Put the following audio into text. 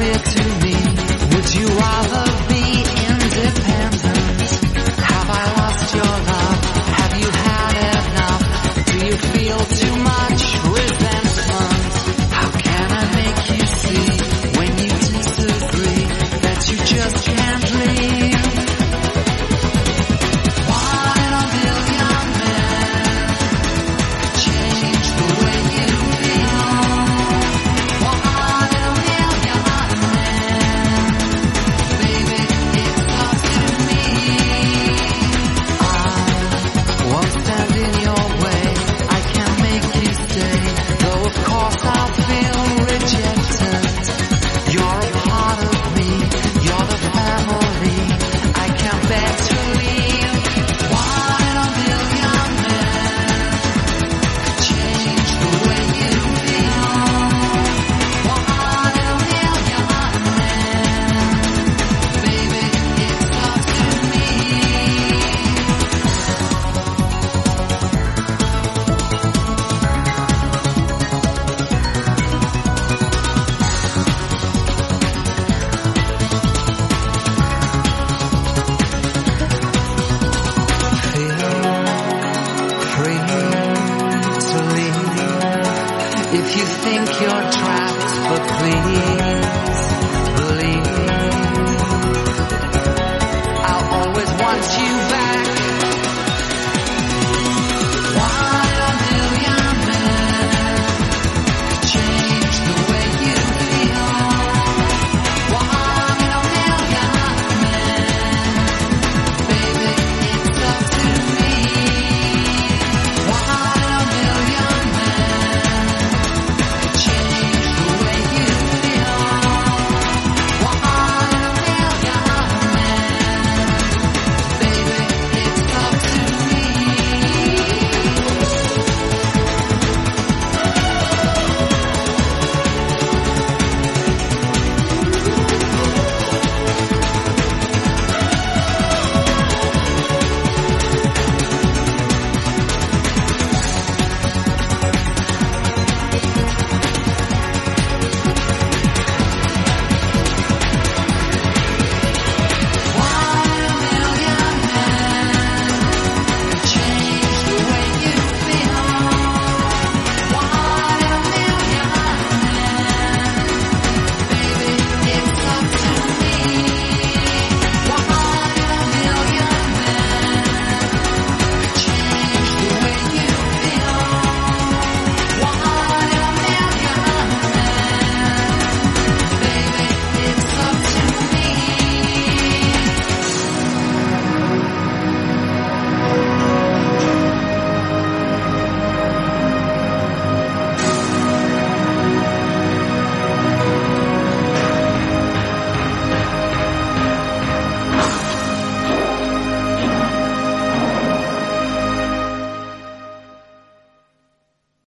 every.